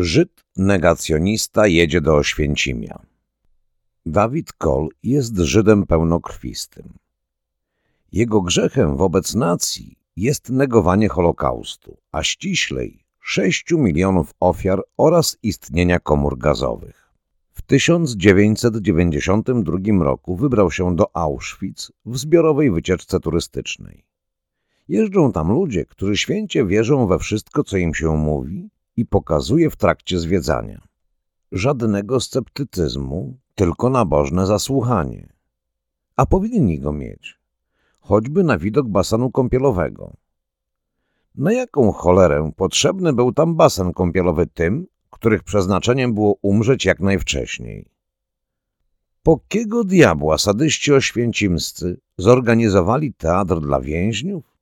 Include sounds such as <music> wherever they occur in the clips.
Żyd negacjonista jedzie do Oświęcimia. Dawid Kol jest Żydem pełnokrwistym. Jego grzechem wobec nacji jest negowanie Holokaustu, a ściślej 6 milionów ofiar oraz istnienia komór gazowych. W 1992 roku wybrał się do Auschwitz w zbiorowej wycieczce turystycznej. Jeżdżą tam ludzie, którzy święcie wierzą we wszystko, co im się mówi i pokazuje w trakcie zwiedzania. Żadnego sceptycyzmu, tylko nabożne zasłuchanie. A powinni go mieć, choćby na widok basenu kąpielowego. Na jaką cholerę potrzebny był tam basen kąpielowy tym, których przeznaczeniem było umrzeć jak najwcześniej? Po kiego diabła sadyści oświęcimscy zorganizowali teatr dla więźniów?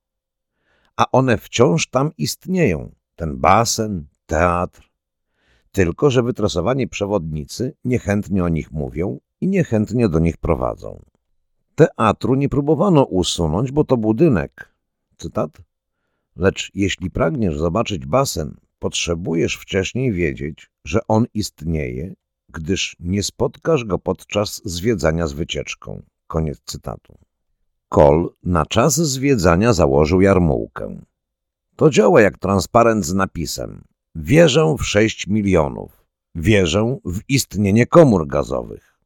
A one wciąż tam istnieją, ten basen, teatr. Tylko, że wytrasowani przewodnicy niechętnie o nich mówią i niechętnie do nich prowadzą. Teatru nie próbowano usunąć, bo to budynek. Cytat. Lecz jeśli pragniesz zobaczyć basen, potrzebujesz wcześniej wiedzieć, że on istnieje, gdyż nie spotkasz go podczas zwiedzania z wycieczką. Koniec cytatu. Kol na czas zwiedzania założył jarmułkę. To działa jak transparent z napisem Wierzę w 6 milionów. Wierzę w istnienie komór gazowych.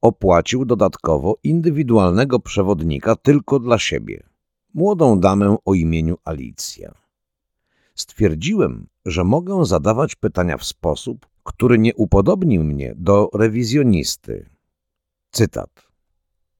Opłacił dodatkowo indywidualnego przewodnika tylko dla siebie, młodą damę o imieniu Alicja. Stwierdziłem, że mogę zadawać pytania w sposób, który nie upodobnił mnie do rewizjonisty. Cytat.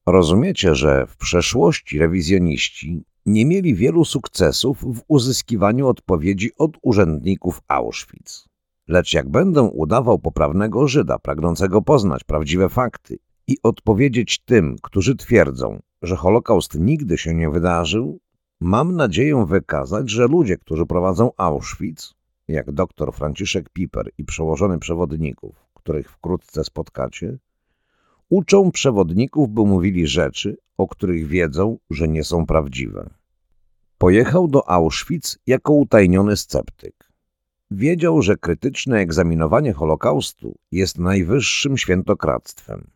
Rozumiecie, że w przeszłości rewizjoniści nie mieli wielu sukcesów w uzyskiwaniu odpowiedzi od urzędników Auschwitz. Lecz jak będę udawał poprawnego Żyda pragnącego poznać prawdziwe fakty i odpowiedzieć tym, którzy twierdzą, że Holokaust nigdy się nie wydarzył, mam nadzieję wykazać, że ludzie, którzy prowadzą Auschwitz, jak dr Franciszek Piper i przełożony przewodników, których wkrótce spotkacie, uczą przewodników, by mówili rzeczy, o których wiedzą, że nie są prawdziwe. Pojechał do Auschwitz jako utajniony sceptyk. Wiedział, że krytyczne egzaminowanie Holokaustu jest najwyższym świętokradztwem.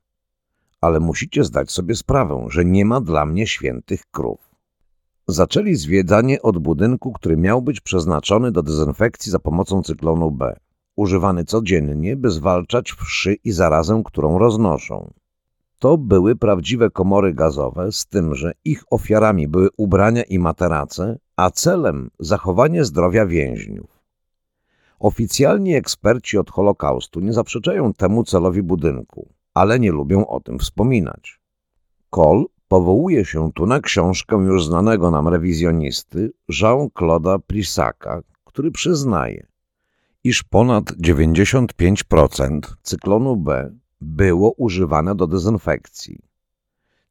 Ale musicie zdać sobie sprawę, że nie ma dla mnie świętych krów. Zaczęli zwiedzanie od budynku, który miał być przeznaczony do dezynfekcji za pomocą cyklonu B, używany codziennie, by zwalczać wszy i zarazę, którą roznoszą. To były prawdziwe komory gazowe, z tym, że ich ofiarami były ubrania i materace, a celem zachowanie zdrowia więźniów. Oficjalni eksperci od Holokaustu nie zaprzeczają temu celowi budynku, ale nie lubią o tym wspominać. Kohl powołuje się tu na książkę już znanego nam rewizjonisty Jean-Claude'a Prissaka, który przyznaje, iż ponad 95% cyklonu B było używane do dezynfekcji.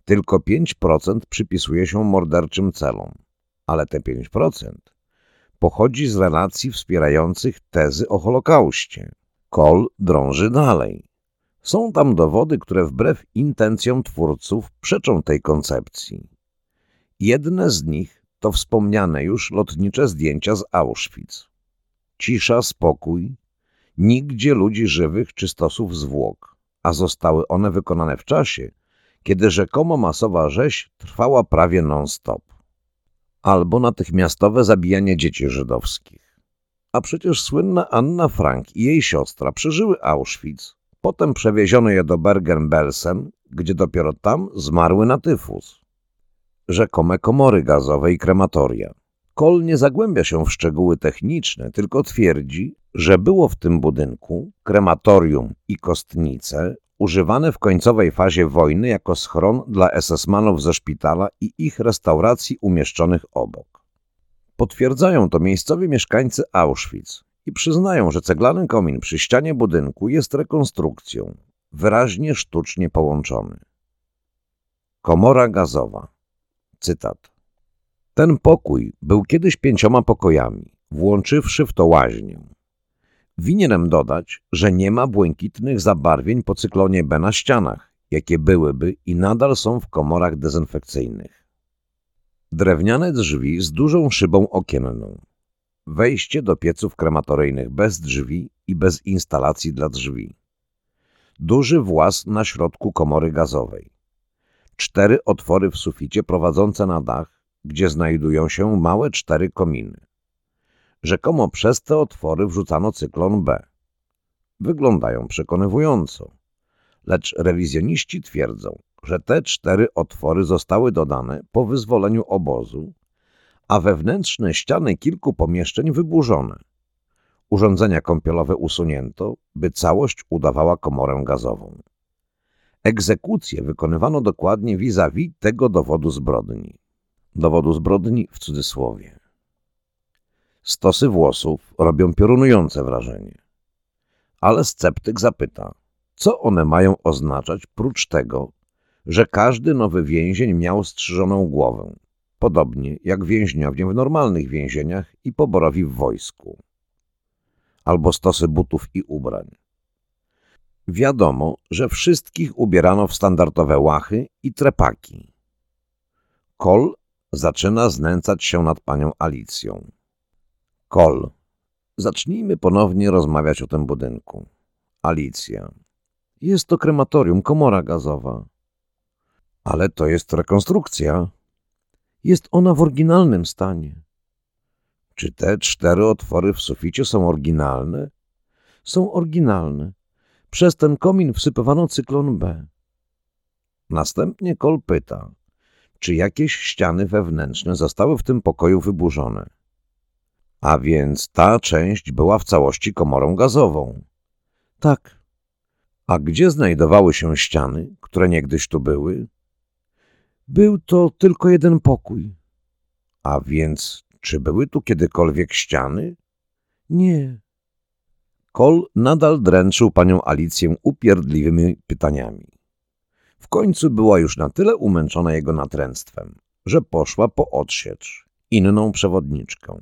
Tylko 5% przypisuje się morderczym celom, ale te 5% pochodzi z relacji wspierających tezy o Holokauście. Kol drąży dalej. Są tam dowody, które wbrew intencjom twórców przeczą tej koncepcji. Jedne z nich to wspomniane już lotnicze zdjęcia z Auschwitz. Cisza, spokój, nigdzie ludzi żywych czy stosów zwłok a zostały one wykonane w czasie, kiedy rzekomo masowa rzeź trwała prawie non-stop. Albo natychmiastowe zabijanie dzieci żydowskich. A przecież słynna Anna Frank i jej siostra przeżyły Auschwitz, potem przewieziono je do Bergen-Belsen, gdzie dopiero tam zmarły na tyfus. Rzekome komory gazowe i krematoria. Kol nie zagłębia się w szczegóły techniczne, tylko twierdzi, że było w tym budynku krematorium i kostnice używane w końcowej fazie wojny jako schron dla SS-manów ze szpitala i ich restauracji umieszczonych obok. Potwierdzają to miejscowi mieszkańcy Auschwitz i przyznają, że ceglany komin przy ścianie budynku jest rekonstrukcją, wyraźnie sztucznie połączony. Komora gazowa. Cytat. Ten pokój był kiedyś pięcioma pokojami, włączywszy w to łaźnię. Winienem dodać, że nie ma błękitnych zabarwień po cyklonie B na ścianach, jakie byłyby i nadal są w komorach dezynfekcyjnych. Drewniane drzwi z dużą szybą okienną. Wejście do pieców krematoryjnych bez drzwi i bez instalacji dla drzwi. Duży włas na środku komory gazowej. Cztery otwory w suficie prowadzące na dach, gdzie znajdują się małe cztery kominy. Rzekomo przez te otwory wrzucano cyklon B. Wyglądają przekonywująco, lecz rewizjoniści twierdzą, że te cztery otwory zostały dodane po wyzwoleniu obozu, a wewnętrzne ściany kilku pomieszczeń wyburzone. Urządzenia kąpielowe usunięto, by całość udawała komorę gazową. Egzekucję wykonywano dokładnie vis-a-vis -vis tego dowodu zbrodni. Dowodu zbrodni w cudzysłowie. Stosy włosów robią piorunujące wrażenie. Ale sceptyk zapyta, co one mają oznaczać prócz tego, że każdy nowy więzień miał strzyżoną głowę, podobnie jak więźniowie w normalnych więzieniach i poborowi w wojsku. Albo stosy butów i ubrań. Wiadomo, że wszystkich ubierano w standardowe łachy i trepaki. Kol zaczyna znęcać się nad panią Alicją. Kol. Zacznijmy ponownie rozmawiać o tym budynku. Alicja. Jest to krematorium, komora gazowa. Ale to jest rekonstrukcja. Jest ona w oryginalnym stanie. Czy te cztery otwory w suficie są oryginalne? Są oryginalne. Przez ten komin wsypywano cyklon B. Następnie Kol pyta, czy jakieś ściany wewnętrzne zostały w tym pokoju wyburzone. A więc ta część była w całości komorą gazową. Tak. A gdzie znajdowały się ściany, które niegdyś tu były? Był to tylko jeden pokój. A więc czy były tu kiedykolwiek ściany? Nie. Kol nadal dręczył panią Alicję upierdliwymi pytaniami. W końcu była już na tyle umęczona jego natręctwem, że poszła po odsiecz, inną przewodniczkę.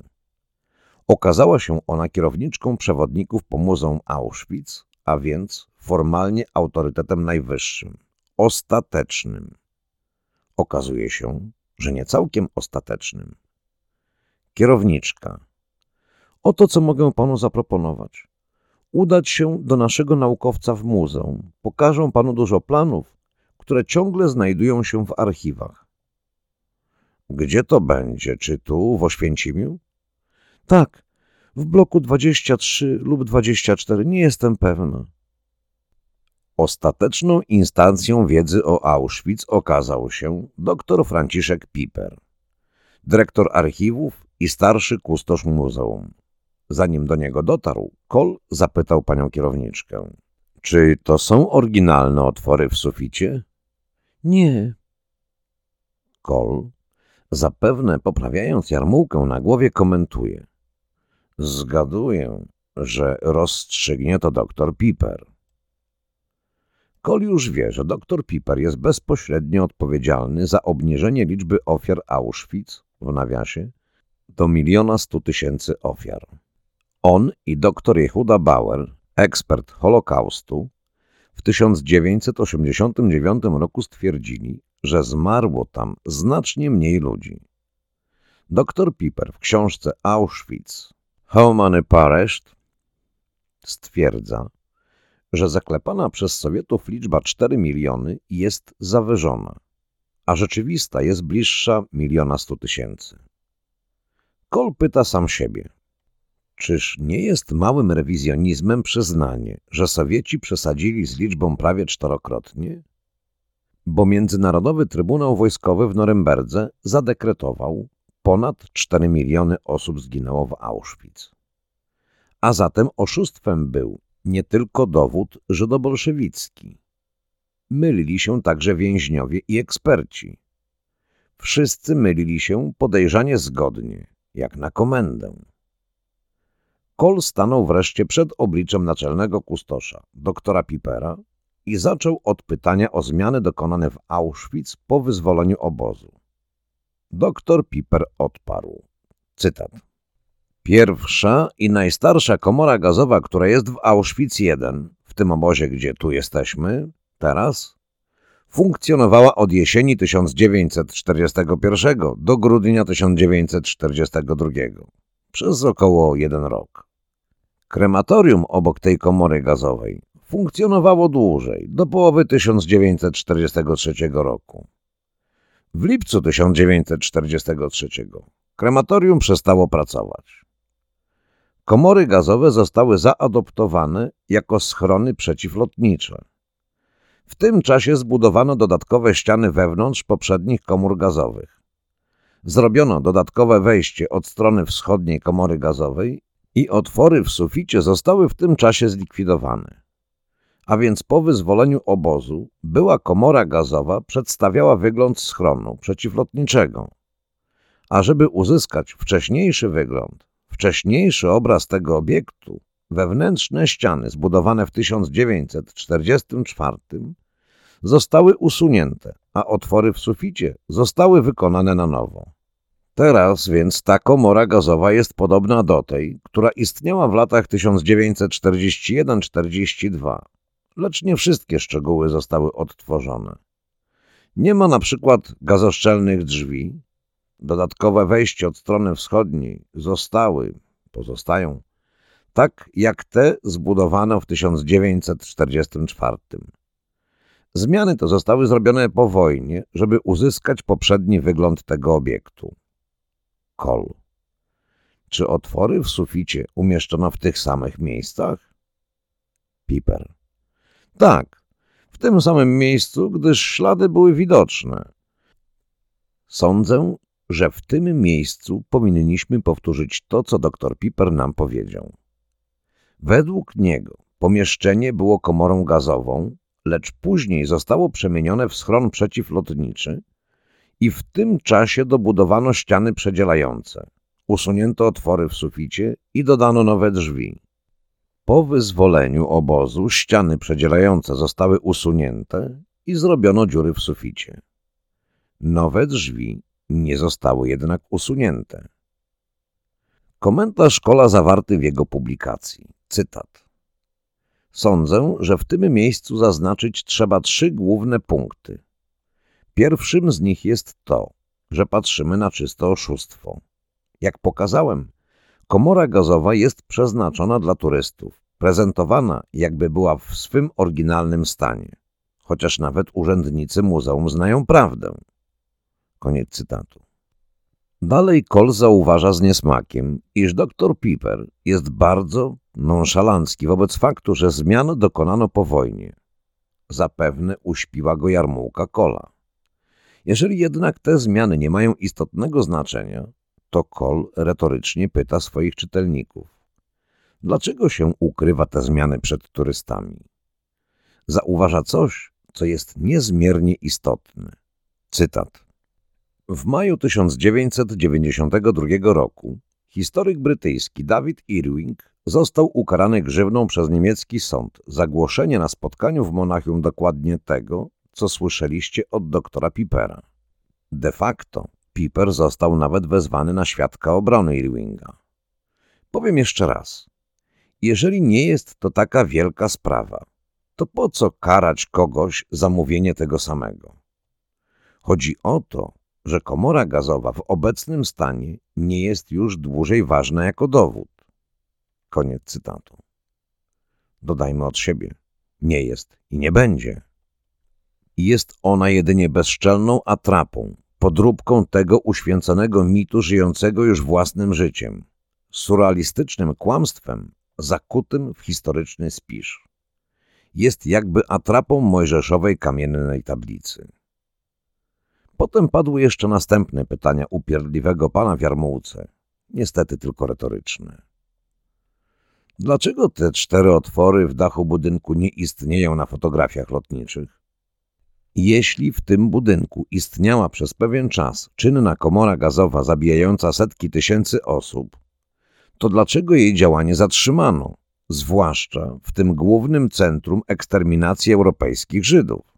Okazała się ona kierowniczką przewodników po muzeum Auschwitz, a więc formalnie autorytetem najwyższym, ostatecznym. Okazuje się, że nie całkiem ostatecznym. Kierowniczka. Oto co mogę panu zaproponować. Udać się do naszego naukowca w muzeum. Pokażą panu dużo planów, które ciągle znajdują się w archiwach. Gdzie to będzie? Czy tu, w Oświęcimiu? Tak, w bloku 23 lub 24, nie jestem pewna. Ostateczną instancją wiedzy o Auschwitz okazał się dr Franciszek Piper, dyrektor archiwów i starszy kustosz muzeum. Zanim do niego dotarł, Kol zapytał panią kierowniczkę. Czy to są oryginalne otwory w suficie? Nie. Kol, zapewne poprawiając jarmułkę na głowie, komentuje. Zgaduję, że rozstrzygnie to doktor Piper. Kol już wie, że doktor Piper jest bezpośrednio odpowiedzialny za obniżenie liczby ofiar Auschwitz, w nawiasie, do miliona stu tysięcy ofiar. On i doktor Jehuda Bauer, ekspert Holokaustu, w 1989 roku stwierdzili, że zmarło tam znacznie mniej ludzi. Dr Piper w książce Auschwitz How Many Perished stwierdza, że zaklepana przez Sowietów liczba 4 miliony jest zawyżona, a rzeczywista jest bliższa miliona stu tysięcy. Kol pyta sam siebie, czyż nie jest małym rewizjonizmem przyznanie, że Sowieci przesadzili z liczbą prawie czterokrotnie? Bo Międzynarodowy Trybunał Wojskowy w Norymberdze zadekretował, ponad 4 miliony osób zginęło w Auschwitz. A zatem oszustwem był nie tylko dowód żydobolszewicki. Mylili się także więźniowie i eksperci. Wszyscy mylili się podejrzanie zgodnie, jak na komendę. Kol stanął wreszcie przed obliczem naczelnego kustosza, doktora Pipera, i zaczął od pytania o zmiany dokonane w Auschwitz po wyzwoleniu obozu. Doktor Piper odparł. Cytat. Pierwsza i najstarsza komora gazowa, która jest w Auschwitz I, w tym obozie, gdzie tu jesteśmy, teraz, funkcjonowała od jesieni 1941 do grudnia 1942, przez około jeden rok. Krematorium obok tej komory gazowej funkcjonowało dłużej, do połowy 1943 roku. W lipcu 1943 krematorium przestało pracować. Komory gazowe zostały zaadoptowane jako schrony przeciwlotnicze. W tym czasie zbudowano dodatkowe ściany wewnątrz poprzednich komór gazowych. Zrobiono dodatkowe wejście od strony wschodniej komory gazowej i otwory w suficie zostały w tym czasie zlikwidowane. A więc po wyzwoleniu obozu była komora gazowa przedstawiała wygląd schronu przeciwlotniczego. A żeby uzyskać wcześniejszy wygląd, wcześniejszy obraz tego obiektu, wewnętrzne ściany zbudowane w 1944 zostały usunięte, a otwory w suficie zostały wykonane na nowo. Teraz więc ta komora gazowa jest podobna do tej, która istniała w latach 1941-42, lecz nie wszystkie szczegóły zostały odtworzone. Nie ma na przykład gazoszczelnych drzwi, dodatkowe wejście od strony wschodniej zostały, pozostają, tak jak te zbudowane w 1944. Zmiany te zostały zrobione po wojnie, żeby uzyskać poprzedni wygląd tego obiektu. Kol. Czy otwory w suficie umieszczono w tych samych miejscach? Piper. Tak, w tym samym miejscu, gdyż ślady były widoczne. Sądzę, że w tym miejscu powinniśmy powtórzyć to, co dr Piper nam powiedział. Według niego pomieszczenie było komorą gazową, lecz później zostało przemienione w schron przeciwlotniczy i w tym czasie dobudowano ściany przedzielające, usunięto otwory w suficie i dodano nowe drzwi. Po wyzwoleniu obozu ściany przedzielające zostały usunięte i zrobiono dziury w suficie. Nowe drzwi nie zostały jednak usunięte. Komentarz Kola zawarty w jego publikacji. Cytat. Sądzę, że w tym miejscu zaznaczyć trzeba trzy główne punkty. Pierwszym z nich jest to, że patrzymy na czyste oszustwo. Jak pokazałem, komora gazowa jest przeznaczona dla turystów, prezentowana jakby była w swym oryginalnym stanie, chociaż nawet urzędnicy muzeum znają prawdę. Koniec cytatu. Dalej Cole zauważa z niesmakiem, iż dr Piper jest bardzo nonszalancki wobec faktu, że zmian dokonano po wojnie. Zapewne uśpiła go jarmułka Kola. Jeżeli jednak te zmiany nie mają istotnego znaczenia, to Kol retorycznie pyta swoich czytelników. Dlaczego się ukrywa te zmiany przed turystami? Zauważa coś, co jest niezmiernie istotne. Cytat. W maju 1992 roku historyk brytyjski David Irving został ukarany grzywną przez niemiecki sąd za głoszenie na spotkaniu w Monachium dokładnie tego, co słyszeliście od doktora Pipera. De facto Piper został nawet wezwany na świadka obrony Irvinga. Powiem jeszcze raz. Jeżeli nie jest to taka wielka sprawa, to po co karać kogoś za mówienie tego samego? Chodzi o to, że komora gazowa w obecnym stanie nie jest już dłużej ważna jako dowód. Koniec cytatu. Dodajmy od siebie. Nie jest i nie będzie. Jest ona jedynie bezczelną atrapą, podróbką tego uświęconego mitu żyjącego już własnym życiem, surrealistycznym kłamstwem zakutym w historyczny spisz. Jest jakby atrapą mojżeszowej kamiennej tablicy. Potem padły jeszcze następne pytania upierdliwego pana w jarmułce, niestety tylko retoryczne. Dlaczego te cztery otwory w dachu budynku nie istnieją na fotografiach lotniczych? Jeśli w tym budynku istniała przez pewien czas czynna komora gazowa zabijająca setki tysięcy osób, to dlaczego jej działanie zatrzymano, zwłaszcza w tym głównym centrum eksterminacji europejskich Żydów?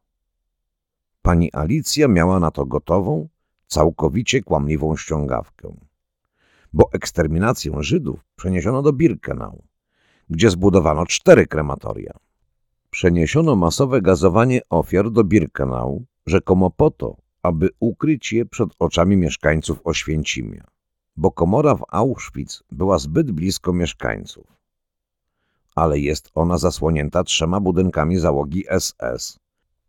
Pani Alicja miała na to gotową, całkowicie kłamliwą ściągawkę. Bo eksterminację Żydów przeniesiono do Birkenau, gdzie zbudowano cztery krematoria. Przeniesiono masowe gazowanie ofiar do Birkenau, rzekomo po to, aby ukryć je przed oczami mieszkańców Oświęcimia, bo komora w Auschwitz była zbyt blisko mieszkańców. ale jest ona zasłonięta trzema budynkami załogi SS,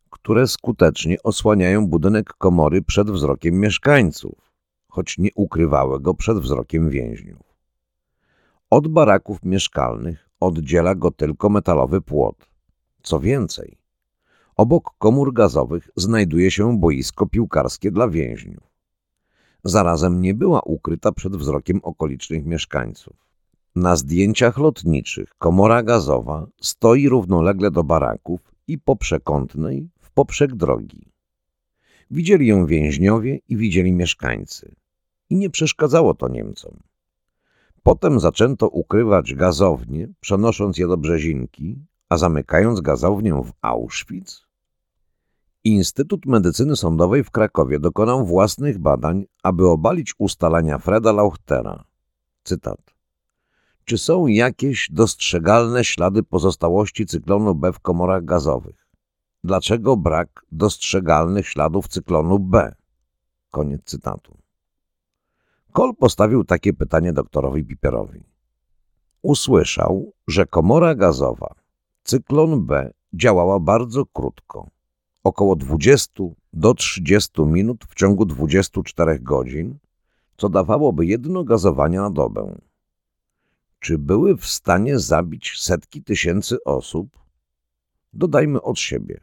które skutecznie osłaniają budynek komory przed wzrokiem mieszkańców, choć nie ukrywały go przed wzrokiem więźniów. Od baraków mieszkalnych oddziela go tylko metalowy płot. Co więcej, obok komór gazowych znajduje się boisko piłkarskie dla więźniów. Zarazem nie była ukryta przed wzrokiem okolicznych mieszkańców. Na zdjęciach lotniczych komora gazowa stoi równolegle do baraków i po przekątnej w poprzek drogi. Widzieli ją więźniowie i widzieli mieszkańcy. I nie przeszkadzało to Niemcom. Potem zaczęto ukrywać gazownie, przenosząc je do Brzezinki, a zamykając gazownię w Auschwitz? Instytut Medycyny Sądowej w Krakowie dokonał własnych badań, aby obalić ustalenia Freda Lauchtera. Cytat. Czy są jakieś dostrzegalne ślady pozostałości cyklonu B w komorach gazowych? Dlaczego brak dostrzegalnych śladów cyklonu B? Koniec cytatu. Kol postawił takie pytanie doktorowi Piperowi. Usłyszał, że komora gazowa, cyklon B, działała bardzo krótko, około 20 do 30 minut w ciągu 24 godzin, co dawałoby jedno gazowanie na dobę. Czy były w stanie zabić setki tysięcy osób? Dodajmy od siebie.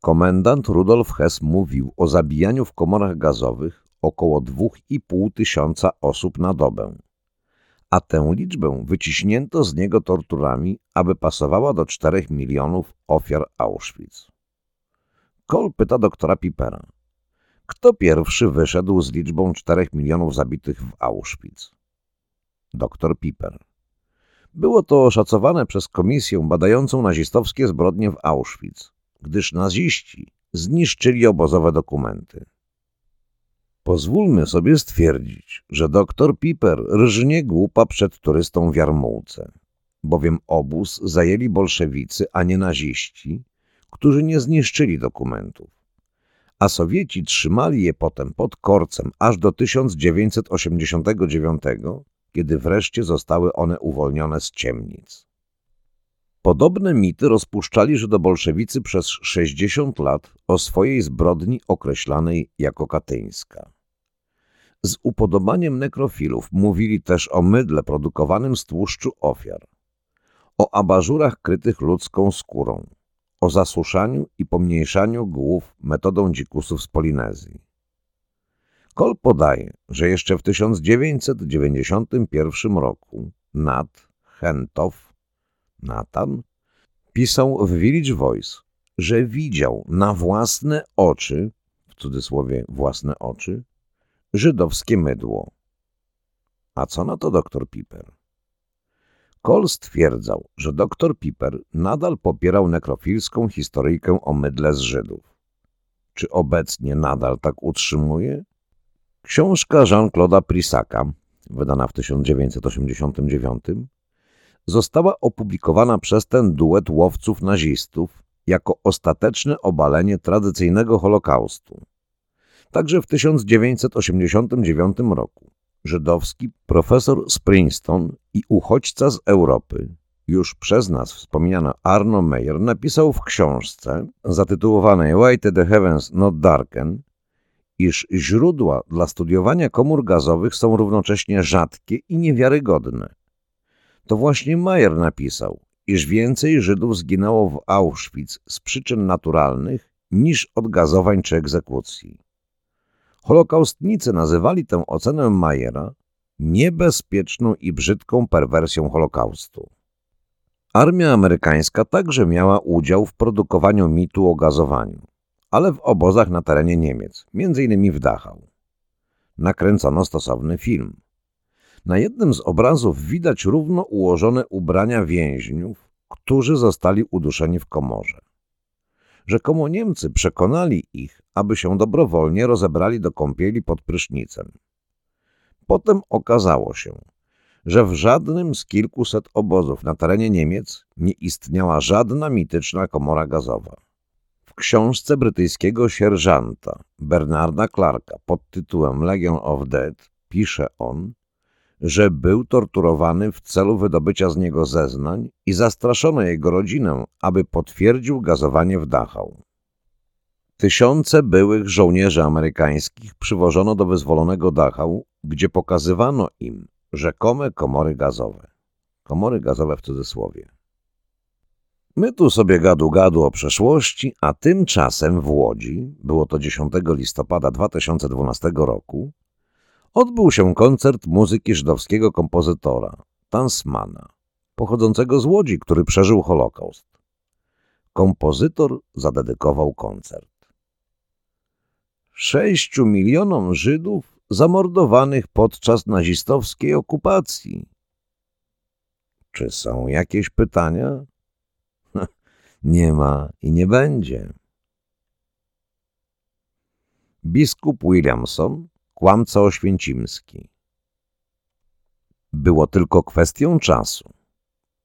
Komendant Rudolf Hess mówił o zabijaniu w komorach gazowych około 2,5 tysiąca osób na dobę, a tę liczbę wyciśnięto z niego torturami, aby pasowała do 4 milionów ofiar Auschwitz. Cole pyta doktora Pipera, kto pierwszy wyszedł z liczbą 4 milionów zabitych w Auschwitz? Doktor Piper. Było to oszacowane przez komisję badającą nazistowskie zbrodnie w Auschwitz, gdyż naziści zniszczyli obozowe dokumenty. Pozwólmy sobie stwierdzić, że doktor Piper rżnie głupa przed turystą w Jarmułce, bowiem obóz zajęli bolszewicy, a nie naziści, którzy nie zniszczyli dokumentów. A Sowieci trzymali je potem pod korcem aż do 1989, kiedy wreszcie zostały one uwolnione z ciemnic. Podobne mity rozpuszczali Żydobolszewicy przez 60 lat o swojej zbrodni określanej jako katyńska. Z upodobaniem nekrofilów mówili też o mydle produkowanym z tłuszczu ofiar, o abażurach krytych ludzką skórą, o zasuszaniu i pomniejszaniu głów metodą dzikusów z Polinezji. Kol podaje, że jeszcze w 1991 roku Nat Hentow, Nathan, pisał w Village Voice, że widział na własne oczy, w cudzysłowie własne oczy, żydowskie mydło. A co na to doktor Piper? Cole stwierdzał, że doktor Piper nadal popierał nekrofilską historyjkę o mydle z Żydów. Czy obecnie nadal tak utrzymuje? Książka Jean-Claude'a Prisaka, wydana w 1989, została opublikowana przez ten duet łowców nazistów jako ostateczne obalenie tradycyjnego Holokaustu. Także w 1989 roku żydowski profesor z Princeton i uchodźca z Europy, już przez nas wspomniany Arno Meyer, napisał w książce zatytułowanej Why the Heavens Not Darken, iż źródła dla studiowania komór gazowych są równocześnie rzadkie i niewiarygodne. To właśnie Meyer napisał, iż więcej Żydów zginęło w Auschwitz z przyczyn naturalnych niż od gazowań czy egzekucji. Holokaustnicy nazywali tę ocenę Mayera niebezpieczną i brzydką perwersją Holokaustu. Armia amerykańska także miała udział w produkowaniu mitu o gazowaniu, ale w obozach na terenie Niemiec, m.in. w Dachau. Nakręcono stosowny film. Na jednym z obrazów widać równo ułożone ubrania więźniów, którzy zostali uduszeni w komorze. Rzekomo Niemcy przekonali ich, aby się dobrowolnie rozebrali do kąpieli pod prysznicem. Potem okazało się, że w żadnym z kilkuset obozów na terenie Niemiec nie istniała żadna mityczna komora gazowa. W książce brytyjskiego sierżanta Bernarda Clarka pod tytułem Legion of Dead pisze on, że był torturowany w celu wydobycia z niego zeznań i zastraszono jego rodzinę, aby potwierdził gazowanie w Dachau. Tysiące byłych żołnierzy amerykańskich przywożono do wyzwolonego Dachau, gdzie pokazywano im rzekome komory gazowe. Komory gazowe w cudzysłowie. My tu sobie gadu-gadu o przeszłości, a tymczasem w Łodzi, było to 10 listopada 2012 roku, odbył się koncert muzyki żydowskiego kompozytora, Tansmana, pochodzącego z Łodzi, który przeżył Holokaust. Kompozytor zadedykował koncert. Sześciu milionom Żydów zamordowanych podczas nazistowskiej okupacji. Czy są jakieś pytania? <laughs> Nie ma i nie będzie. Biskup Williamson, kłamca oświęcimski. Było tylko kwestią czasu.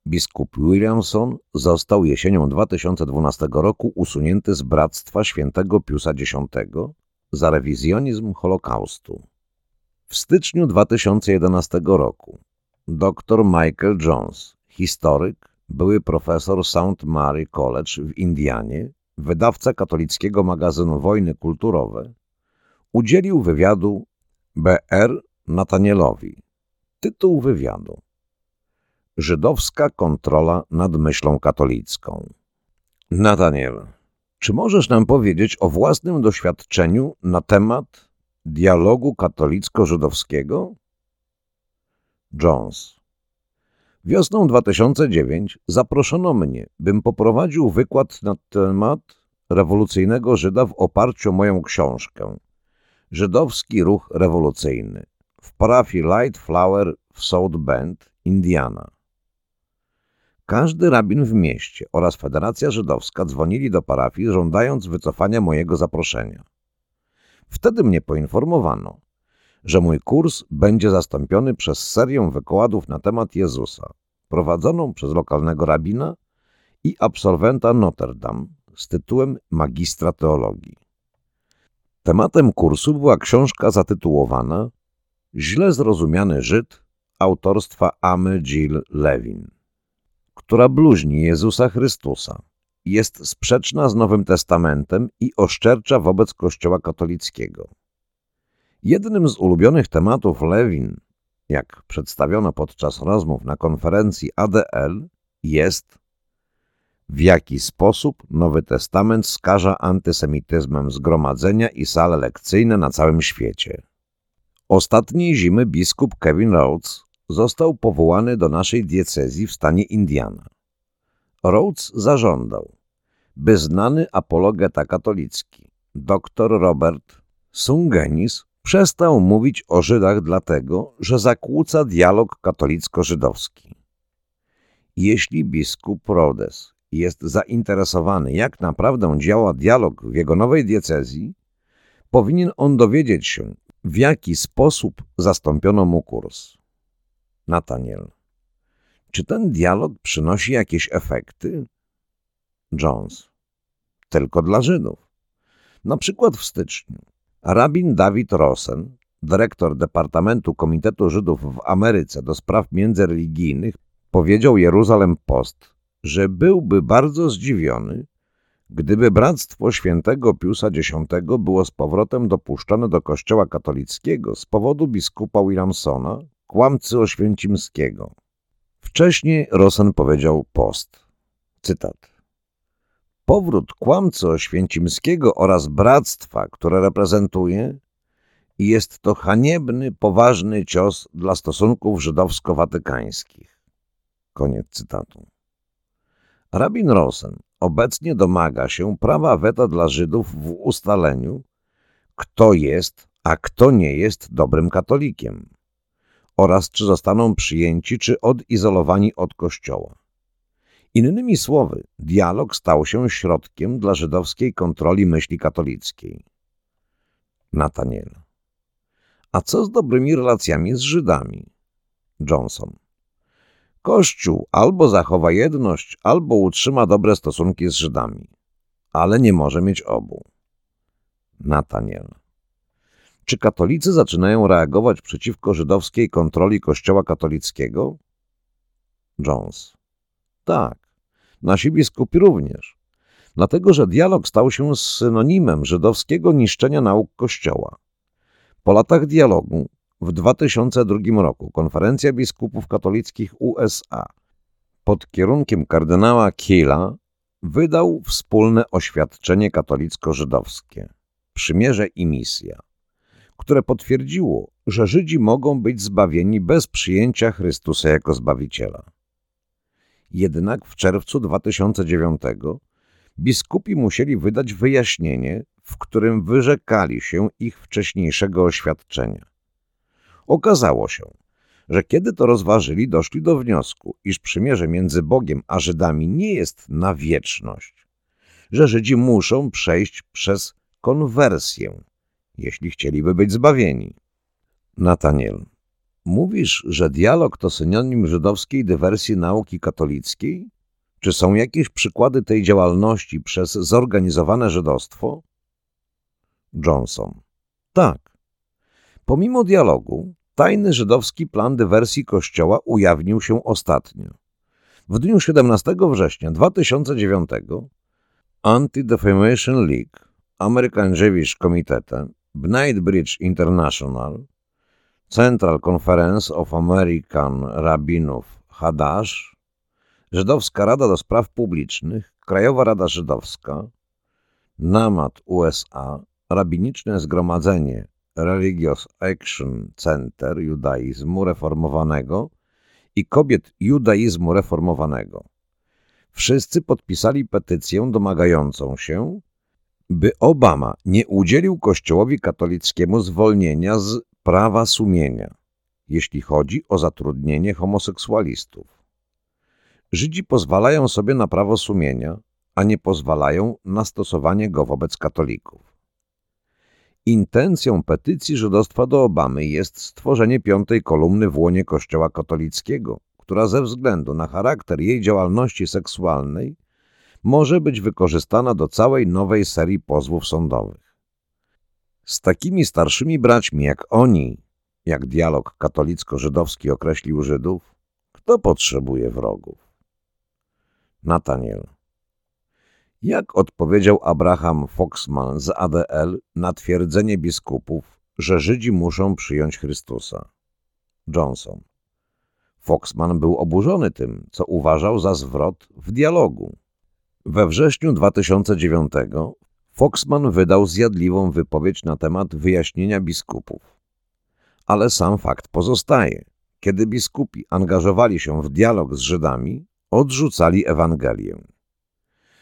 Biskup Williamson został jesienią 2012 roku usunięty z Bractwa Świętego Piusa X za rewizjonizm Holokaustu. W styczniu 2011 roku dr Michael Jones, historyk, były profesor St. Mary College w Indianie, wydawca katolickiego magazynu Wojny Kulturowe, udzielił wywiadu B.R. Natanielowi. Tytuł wywiadu Żydowska kontrola nad myślą katolicką. Nataniel, czy możesz nam powiedzieć o własnym doświadczeniu na temat dialogu katolicko-żydowskiego? Jones Wiosną 2009 zaproszono mnie, bym poprowadził wykład na temat rewolucyjnego Żyda w oparciu o moją książkę Żydowski ruch rewolucyjny w parafii Light Flower w South Bend, Indiana. Każdy rabin w mieście oraz Federacja Żydowska dzwonili do parafii, żądając wycofania mojego zaproszenia. Wtedy mnie poinformowano, że mój kurs będzie zastąpiony przez serię wykładów na temat Jezusa, prowadzoną przez lokalnego rabina i absolwenta Notre Dame z tytułem magistra teologii. Tematem kursu była książka zatytułowana Źle zrozumiany Żyd autorstwa Amy Jill Levin, która bluźni Jezusa Chrystusa, jest sprzeczna z Nowym Testamentem i oszczercza wobec Kościoła katolickiego. Jednym z ulubionych tematów Lewin, jak przedstawiono podczas rozmów na konferencji ADL, jest w jaki sposób Nowy Testament skaża antysemityzmem zgromadzenia i sale lekcyjne na całym świecie. Ostatniej zimy biskup Kevin Rhodes został powołany do naszej diecezji w stanie Indiana. Rhodes zażądał, by znany apologeta katolicki, dr Robert Sungenis Przestał mówić o Żydach dlatego, że zakłóca dialog katolicko-żydowski. Jeśli biskup Rhodes jest zainteresowany, jak naprawdę działa dialog w jego nowej diecezji, powinien on dowiedzieć się, w jaki sposób zastąpiono mu kurs. Nathaniel. Czy ten dialog przynosi jakieś efekty? Jones. Tylko dla Żydów. Na przykład w styczniu Rabin Dawid Rosen, dyrektor Departamentu Komitetu Żydów w Ameryce do spraw międzyreligijnych, powiedział Jeruzalem Post, że byłby bardzo zdziwiony, gdyby Bractwo Świętego Piusa X było z powrotem dopuszczone do kościoła katolickiego z powodu biskupa Williamsona, kłamcy oświęcimskiego. Wcześniej Rosen powiedział Post, cytat, powrót kłamcy oświęcimskiego oraz bractwa, które reprezentuje, jest to haniebny, poważny cios dla stosunków żydowsko-watykańskich. Koniec cytatu. Rabin Rosen obecnie domaga się prawa weta dla Żydów w ustaleniu, kto jest, a kto nie jest dobrym katolikiem oraz czy zostaną przyjęci czy odizolowani od Kościoła. Innymi słowy, dialog stał się środkiem dla żydowskiej kontroli myśli katolickiej. Nathaniel. A co z dobrymi relacjami z Żydami? Johnson. Kościół albo zachowa jedność, albo utrzyma dobre stosunki z Żydami, ale nie może mieć obu. Nathaniel. Czy katolicy zaczynają reagować przeciwko żydowskiej kontroli Kościoła katolickiego? Jones. Tak, nasi biskupi również. Dlatego, że dialog stał się synonimem żydowskiego niszczenia nauk Kościoła. Po latach dialogu w 2002 roku konferencja biskupów katolickich USA pod kierunkiem kardynała Kiela wydał wspólne oświadczenie katolicko-żydowskie Przymierze i Misja, które potwierdziło, że Żydzi mogą być zbawieni bez przyjęcia Chrystusa jako Zbawiciela. Jednak w czerwcu 2009 biskupi musieli wydać wyjaśnienie, w którym wyrzekali się ich wcześniejszego oświadczenia. Okazało się, że kiedy to rozważyli, doszli do wniosku, iż przymierze między Bogiem a Żydami nie jest na wieczność, że Żydzi muszą przejść przez konwersję, jeśli chcieliby być zbawieni. Nataniel, mówisz, że dialog to synonim żydowskiej dywersji nauki katolickiej? Czy są jakieś przykłady tej działalności przez zorganizowane żydostwo? Johnson. Tak. Pomimo dialogu, tajny żydowski plan dywersji Kościoła ujawnił się ostatnio. W dniu 17 września 2009 Anti-Defamation League, American Jewish Committee, Bnait Bridge International, Central Conference of American Rabbinów Hadash, Żydowska Rada do Spraw Publicznych, Krajowa Rada Żydowska, NAMAT USA, Rabiniczne Zgromadzenie Religious Action Center Judaizmu Reformowanego i Kobiet Judaizmu Reformowanego. Wszyscy podpisali petycję domagającą się, by Obama nie udzielił Kościołowi katolickiemu zwolnienia z prawa sumienia, jeśli chodzi o zatrudnienie homoseksualistów. Żydzi pozwalają sobie na prawo sumienia, a nie pozwalają na stosowanie go wobec katolików. Intencją petycji żydostwa do Obamy jest stworzenie piątej kolumny w łonie Kościoła katolickiego, która ze względu na charakter jej działalności seksualnej może być wykorzystana do całej nowej serii pozwów sądowych. Z takimi starszymi braćmi jak oni, jak dialog katolicko-żydowski określił Żydów, kto potrzebuje wrogów? Nataniel jak odpowiedział Abraham Foxman z ADL na twierdzenie biskupów, że Żydzi muszą przyjąć Chrystusa? Johnson. Foxman był oburzony tym, co uważał za zwrot w dialogu. We wrześniu 2009 Foxman wydał zjadliwą wypowiedź na temat wyjaśnienia biskupów. Ale sam fakt pozostaje. Kiedy biskupi angażowali się w dialog z Żydami, odrzucali Ewangelię.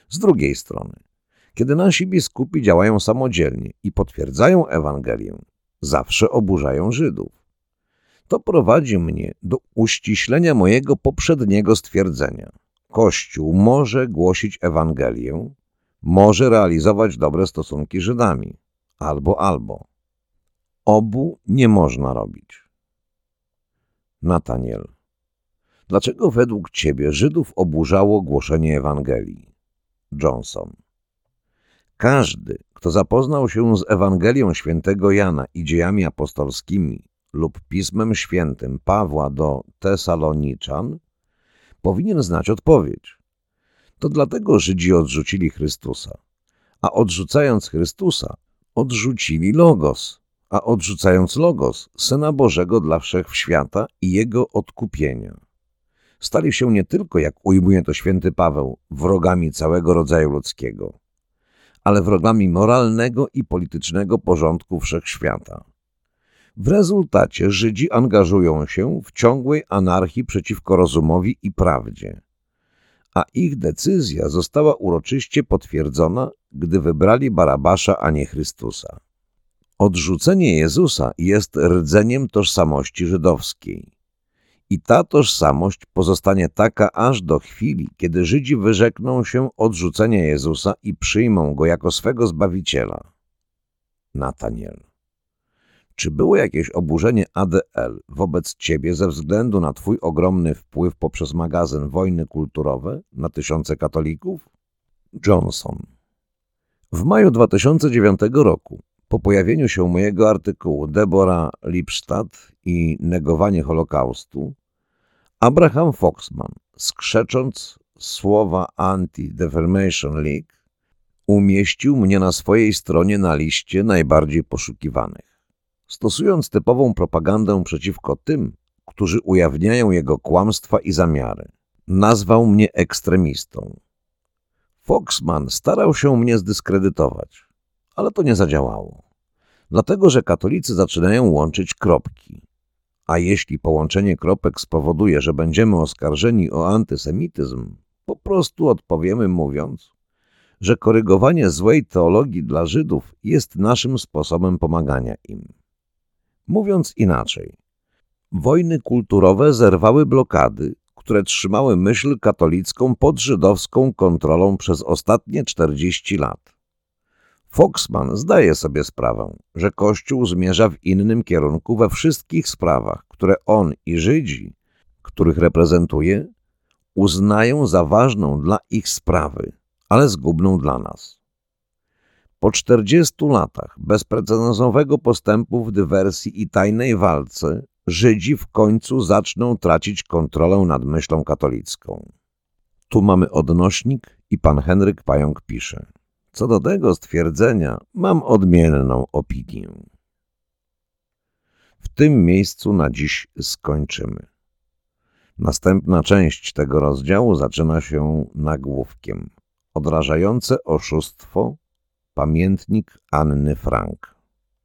Z drugiej strony, kiedy nasi biskupi działają samodzielnie i potwierdzają Ewangelię, zawsze oburzają Żydów. To prowadzi mnie do uściślenia mojego poprzedniego stwierdzenia. Kościół może głosić Ewangelię, może realizować dobre stosunki z Żydami. Albo, albo. Obu nie można robić. Nataniel. Dlaczego według Ciebie Żydów oburzało głoszenie Ewangelii? Johnson. Każdy, kto zapoznał się z Ewangelią świętego Jana i dziejami apostolskimi lub Pismem Świętym Pawła do Tesaloniczan, powinien znać odpowiedź. To dlatego Żydzi odrzucili Chrystusa, a odrzucając Chrystusa, odrzucili Logos, a odrzucając Logos, Syna Bożego dla wszechświata i Jego odkupienia stali się nie tylko, jak ujmuje to święty Paweł, wrogami całego rodzaju ludzkiego, ale wrogami moralnego i politycznego porządku wszechświata. W rezultacie Żydzi angażują się w ciągłej anarchii przeciwko rozumowi i prawdzie, a ich decyzja została uroczyście potwierdzona, gdy wybrali Barabasza, a nie Chrystusa. Odrzucenie Jezusa jest rdzeniem tożsamości żydowskiej. I ta tożsamość pozostanie taka aż do chwili, kiedy Żydzi wyrzekną się odrzucenia Jezusa i przyjmą Go jako swego Zbawiciela. Nataniel. Czy było jakieś oburzenie ADL wobec Ciebie ze względu na Twój ogromny wpływ poprzez magazyn Wojny Kulturowe na tysiące katolików? Johnson. W maju 2009 roku Po pojawieniu się mojego artykułu Deborah Lipstadt i negowanie Holokaustu, Abraham Foxman, skrzecząc słowa Anti-Defamation League, umieścił mnie na swojej stronie na liście najbardziej poszukiwanych. Stosując typową propagandę przeciwko tym, którzy ujawniają jego kłamstwa i zamiary, nazwał mnie ekstremistą. Foxman starał się mnie zdyskredytować, ale to nie zadziałało. Dlatego, że katolicy zaczynają łączyć kropki. A jeśli połączenie kropek spowoduje, że będziemy oskarżeni o antysemityzm, po prostu odpowiemy mówiąc, że korygowanie złej teologii dla Żydów jest naszym sposobem pomagania im. Mówiąc inaczej, wojny kulturowe zerwały blokady, które trzymały myśl katolicką pod żydowską kontrolą przez ostatnie 40 lat. Foxman zdaje sobie sprawę, że Kościół zmierza w innym kierunku we wszystkich sprawach, które on i Żydzi, których reprezentuje, uznają za ważną dla ich sprawy, ale zgubną dla nas. Po 40 latach bezprecedensowego postępu w dywersji i tajnej walce Żydzi w końcu zaczną tracić kontrolę nad myślą katolicką. Tu mamy odnośnik i pan Henryk Pająk pisze. Co do tego stwierdzenia mam odmienną opinię. W tym miejscu na dziś skończymy. Następna część tego rozdziału zaczyna się nagłówkiem. Odrażające oszustwo, pamiętnik Anny Frank.